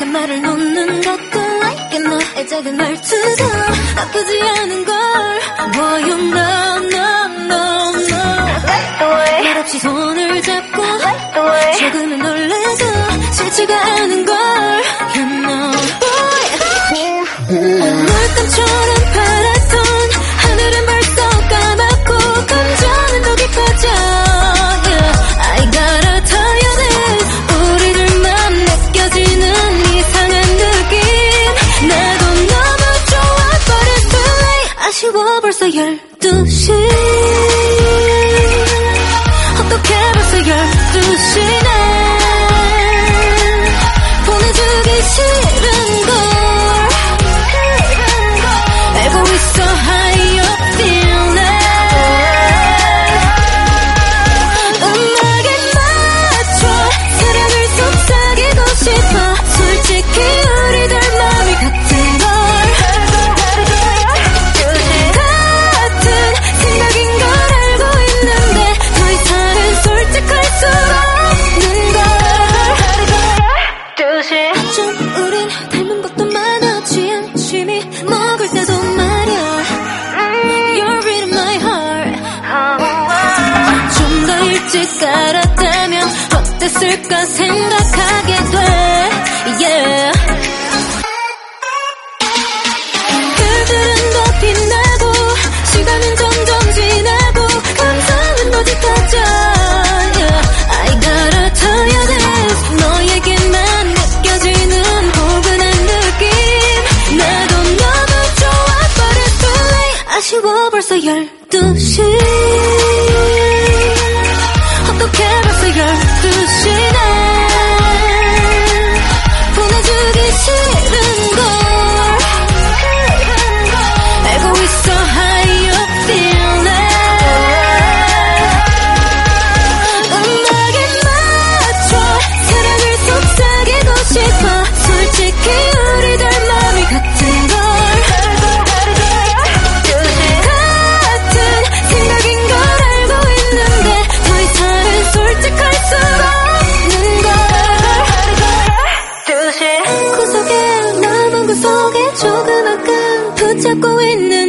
어색한 말을 놓는 것도 like 너의 작은 말투도 나쁘지 않은 걸. Boy you know no no no. 말없이 손을 잡고 조금은 놀래도 싫지가 않은 걸. You know. Boy. 물감처 벌써 12시 더 일찍 알았다면 어땠을까 생각하게 돼. Yeah. 별들은 더 빛나고 시간은 점점 지나고 감성은 더 짙어져. Yeah. I gotta 너에게만 느껴지는 포근한 느낌. 나도 너무 좋아 but it's 아쉬워 벌써 12시 붙잡고 있는